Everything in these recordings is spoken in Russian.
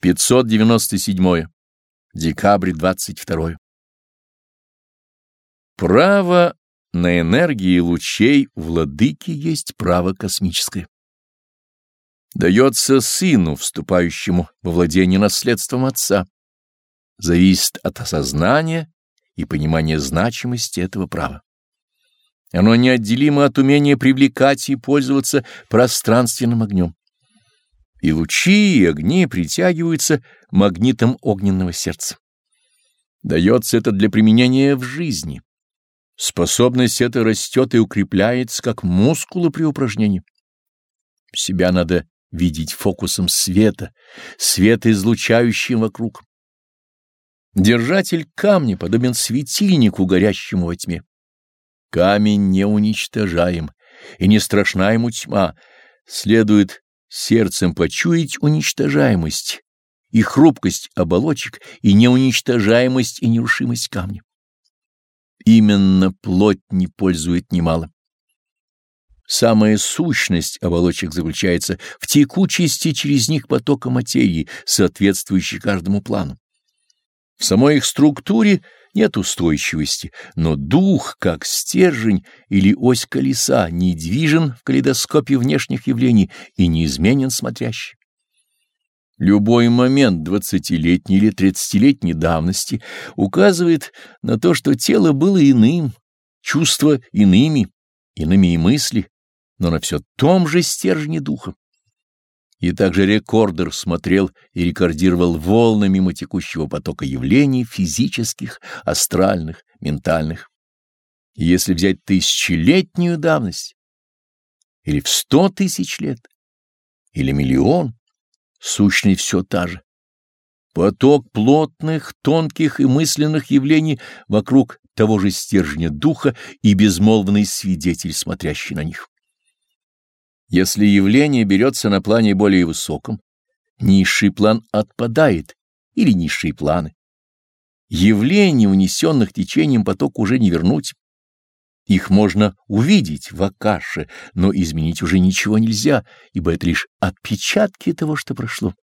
597. Декабрь 22. Право на энергии лучей владыки есть право космическое. Дается сыну, вступающему во владение наследством отца. Зависит от осознания и понимания значимости этого права. Оно неотделимо от умения привлекать и пользоваться пространственным огнем. И лучи, и огни притягиваются магнитом огненного сердца. Дается это для применения в жизни. Способность эта растет и укрепляется, как мускулы при упражнении. Себя надо видеть фокусом света, света излучающим вокруг. Держатель камня подобен светильнику, горящему во тьме. Камень не уничтожаем, и не страшна ему тьма. Следует сердцем почуять уничтожаемость и хрупкость оболочек, и неуничтожаемость и нерушимость камня. Именно плоть не пользует немало. Самая сущность оболочек заключается в текучести через них потока материи, соответствующей каждому плану. В самой их структуре нет устойчивости, но дух, как стержень или ось колеса, недвижен в калейдоскопе внешних явлений и неизменен смотрящий. Любой момент двадцатилетней или тридцатилетней давности указывает на то, что тело было иным, чувства иными, иными и мысли, но на все том же стержне духа. И также рекордер смотрел и рекордировал волны мимо текущего потока явлений физических, астральных, ментальных. И если взять тысячелетнюю давность, или в сто тысяч лет, или миллион, сущность все та же. Поток плотных, тонких и мысленных явлений вокруг того же стержня духа и безмолвный свидетель, смотрящий на них. Если явление берется на плане более высоком, низший план отпадает или низшие планы. Явления, унесенных течением потока, уже не вернуть. Их можно увидеть в Акаше, но изменить уже ничего нельзя, ибо это лишь отпечатки того, что прошло.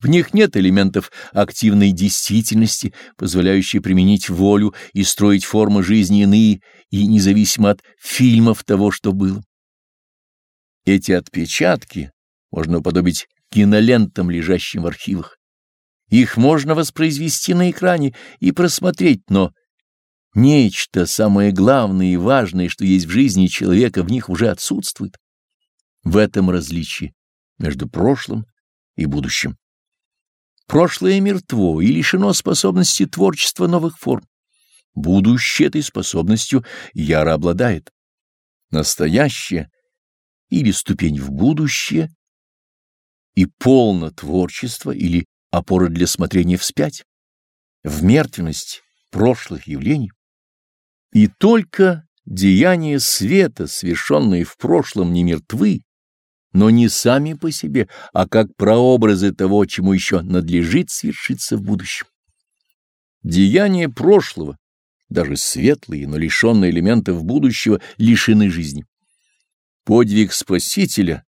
В них нет элементов активной действительности, позволяющей применить волю и строить формы жизни иные и независимо от фильмов того, что было. Эти отпечатки можно уподобить кинолентам, лежащим в архивах. Их можно воспроизвести на экране и просмотреть, но Нечто самое главное и важное, что есть в жизни человека, в них уже отсутствует. В этом различие между прошлым и будущим. Прошлое мертво и лишено способности творчества новых форм. Будущее этой способностью яро обладает. Настоящее или ступень в будущее и полно творчества или опора для смотрения вспять, в мертвенность прошлых явлений. И только деяния света, совершенные в прошлом, не мертвы, но не сами по себе, а как прообразы того, чему еще надлежит свершиться в будущем. Деяния прошлого, даже светлые, но лишенные элементов будущего, лишены жизни. Подвиг Спасителя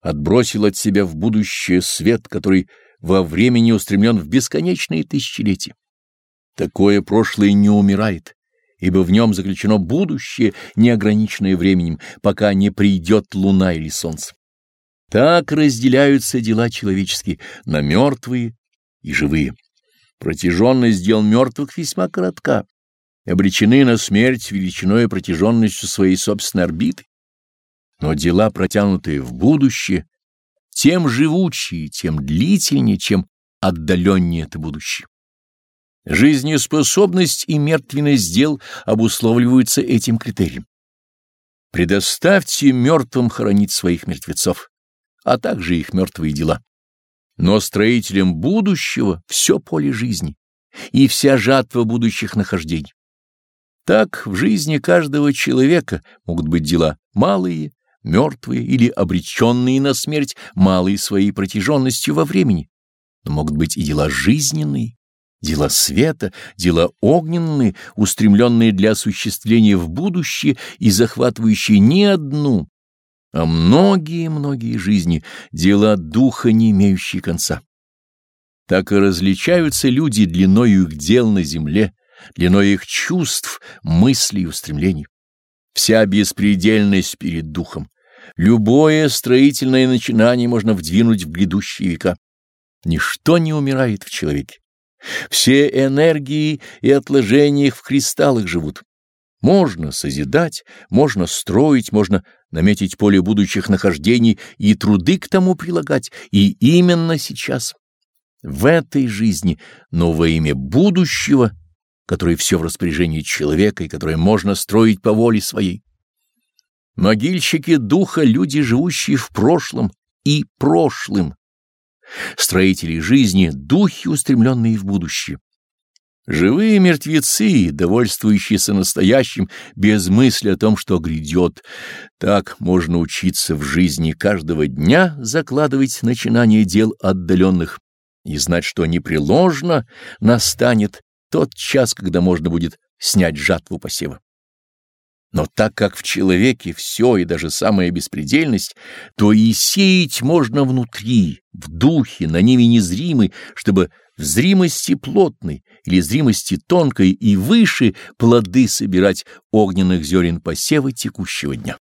отбросил от себя в будущее свет, который во времени устремлен в бесконечные тысячелетия. Такое прошлое не умирает, ибо в нем заключено будущее, неограниченное временем, пока не придет луна или солнце. Так разделяются дела человеческие на мертвые и живые. Протяженность дел мертвых весьма коротка, обречены на смерть величиной протяженностью своей собственной орбиты. Но дела, протянутые в будущее, тем живучие, тем длительнее, чем отдаленнее это будущее. Жизнеспособность и мертвенность дел обусловливаются этим критерием. Предоставьте мертвым хоронить своих мертвецов, а также их мертвые дела. Но строителям будущего все поле жизни и вся жатва будущих нахождений. Так в жизни каждого человека могут быть дела малые, мертвые или обреченные на смерть, малые своей протяженностью во времени, но могут быть и дела жизненные, дела света, дела огненные, устремленные для осуществления в будущее и захватывающие не одну, а многие-многие жизни, дела духа, не имеющие конца. так и различаются люди длиною их дел на земле, длиной их чувств, мыслей и устремлений. Вся беспредельность перед духом, любое строительное начинание можно вдвинуть в грядущие века. Ничто не умирает в человеке. Все энергии и отложения их в кристаллах живут. Можно созидать, можно строить, можно наметить поле будущих нахождений и труды к тому прилагать, и именно сейчас, в этой жизни, но во имя будущего, которое все в распоряжении человека и которое можно строить по воле своей. Могильщики духа — люди, живущие в прошлом и прошлым. Строители жизни — духи, устремленные в будущее. Живые мертвецы, довольствующиеся настоящим, без мысли о том, что грядет. Так можно учиться в жизни каждого дня закладывать начинание дел отдаленных и знать, что непреложно настанет тот час, когда можно будет снять жатву посева. Но так как в человеке все и даже самая беспредельность, то и сеять можно внутри, в духе, на ними незримый, чтобы в зримости плотной или зримости тонкой и выше плоды собирать огненных зерен посева текущего дня.